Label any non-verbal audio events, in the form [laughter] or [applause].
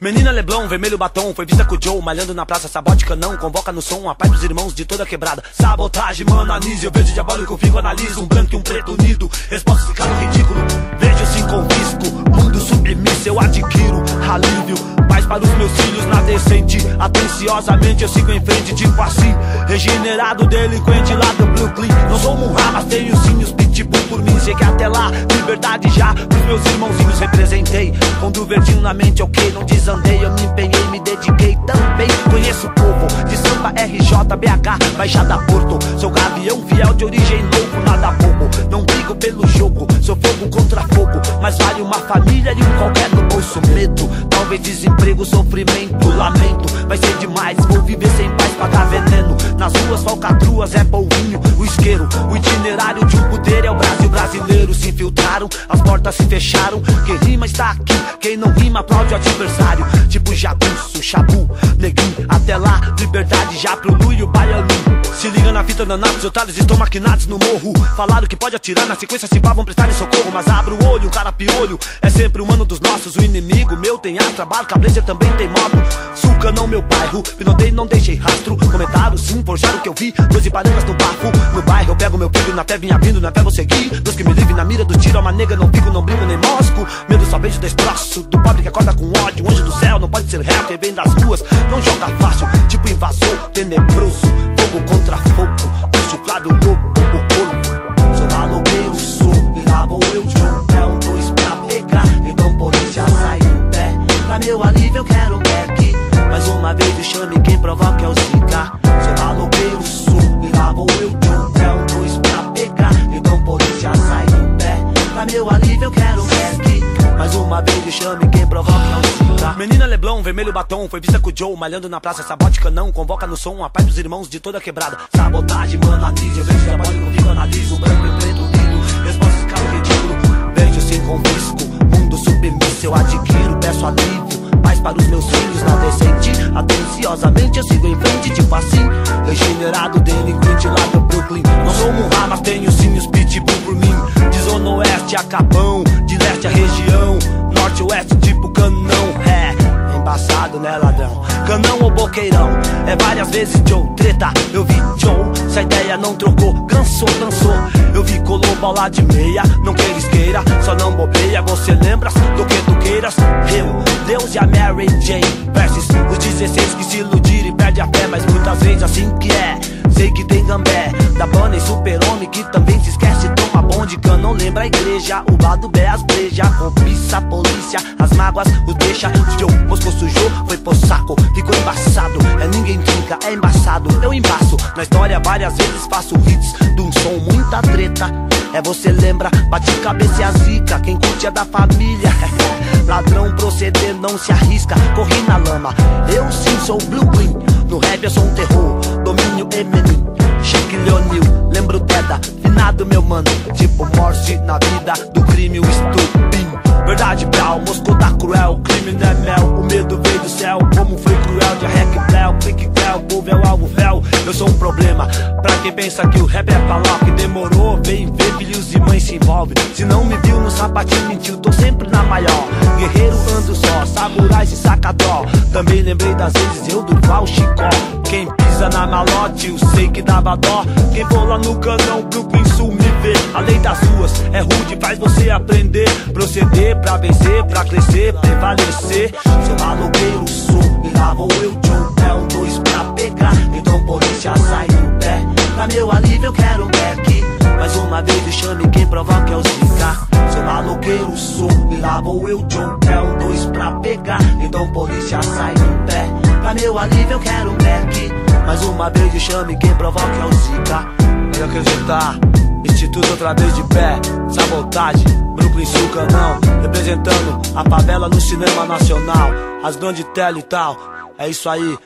Menina Leblon, vermelho batom, foi vista com o Joe, malhando na praça, sabote canão, convoca no som a paz dos irmãos de toda quebrada. Sabotagem, mano, anise, eu vejo diabólico, fico, analiso, um branco e um preto unido, resposta ficando ridículo, vejo sim confisco, mundo submisso, eu adquiro alívio, paz para os meus filhos na decente, atenciosamente eu sigo em frente, tipo assim, regenerado, delinquente lá do Brooklyn, não sou um mas tenho sim os cheguei até lá, liberdade já, pros meus irmãozinhos representei, com do verdinho na mente, ok, não desandei, eu me empenhei, me dediquei também. Conheço o povo de samba, RJ, BH, Baixada Porto. Sou gavião fiel de origem louco, nada bobo. Não brigo pelo jogo, sou fogo contra fogo. Mas vale uma família e um qualquer no bolso. Medo, talvez desemprego, sofrimento, lamento. Vai ser demais, vou viver sem paz, pagar veneno. Nas ruas, falcatruas, é polvinho, o isqueiro. O itinerário de um poder é o Brasil brasileiro. Se infiltraram, as portas se fecharam. Quem rima está aqui, quem não rima aplaude o adversário. Tipo jagunço, chabu, neguinho. Até lá, liberdade já pro Luio Baianinho. Se liga na fita danados, otários estão maquinados no morro. Falaram que pode atirar, na sequência se vá, vão prestar socorro. Mas abra o olho, o cara piolho é sempre humano dos nossos. O inimigo meu tem ar, trabalho, cabreja também tem modo. Suca não meu bairro, pinotei, não deixei rastro. Comentário sim, forjaram o que eu vi. Doze parangas no bafo, no bairro eu pego meu filho, na fé vinha vindo, na fé vou seguir. Deus que me livre na mira do tiro, uma nega, não fico, não brinco nem mosco. Medo só vejo destroço, do pobre que acorda com ódio. Um anjo do céu não pode ser réu, quem vem das ruas não joga fácil. Tipo invasor, tenebroso, fogo contra fogo. Chuflado louco, o corpo. Sou malogueiro, sou, e lá vou eu, John. É um dois pra pegar, então já sai do pé. Pra meu alívio eu quero um uma vez me chame quem provoca é o Zika. Sou malogueiro, sou, e lá vou eu, John. É um dois pra pegar, então já sai do pé. Pra meu alívio eu quero back. Mais uma vez me chame quem provoca é o Zika. Menina Leblon, vermelho batom, foi vista com o Joe, malhando na praça, sabote canão, convoca no som a paz dos irmãos de toda quebrada. Sabotagem, mano, anise, eu vejo trabalho comigo, analiso, branco e preto, lindo, resposta escala ridículo, vejo sem confisco, mundo submisso, eu adquiro, peço alívio. Paz para os meus filhos na decente Atenciosamente eu sigo em frente, tipo assim Regenerado, delinquente lá do Brooklyn. Não sou um mas tenho sim os pitbull por mim. De zona oeste a Capão, de leste a região. Norte oeste tipo canão, é Embaçado né ladrão? Canão ou boqueirão, é várias vezes Joe Treta, eu vi Joe, se a ideia não trocou Cansou, cansou, eu vi colou bola de meia Não queiras queira, só não bobeia. Você lembra do que tu queiras? Eu, Deus e a Mary Jane Versus 16 que se iludiram e perde a fé Mas muitas vezes assim que é. Sei que tem gambé Da banda e super-homem que também se esquece Toma bonde, não lembra a igreja O lado B, as breja Cobiça, polícia, as mágoas o deixa Joe, Moscou sujou, foi pro saco Ficou embaçado, é ninguém trinca, é embaçado Eu embaço, na história várias vezes faço hits De um som, muita treta É você lembra, bate cabeça e a zica Quem curte é da família [laughs] Ladrão proceder não se arrisca Corri na lama, na vida Do crime o estupim. Verdade Brau, Moscou tá cruel Crime não é mel, o medo veio do céu Como foi cruel, de rec bel Clique bel, povo é o alvo véu. Eu sou um problema, pra quem pensa que o rap é pra Que demorou, vem ver, filhos e mães se envolve. Se não me viu no sapatinho, mentiu Tô sempre na maior, guerreiro ando só Samurais e sacadó. Também lembrei das vezes eu do Val Chicó. Quem pisa na malote, eu sei que dava dó. Quem for lá no canão, Brooklyn Sul me vê. A lei das ruas é rude, faz você aprender. Proceder pra vencer, pra crescer, prevalecer. Sou malogueiro, sou, e lá vou eu, John É um dois pra pegar, então por isso já sai do pé. Pra meu alívio eu quero um back Mais uma vez me chame quem provoca é o Zika Sou malogueiro, sou, e lá vou eu, John dois pra pegar, então já sai do pé. Pra meu alívio eu quero back Mais uma vez me chame quem provoca é o Zika. Pode acreditar Instituto outra vez de pé, sabotagem, Brooklyn Sul Canão, representando a favela no cinema nacional, as grandes tela e tal. É isso aí,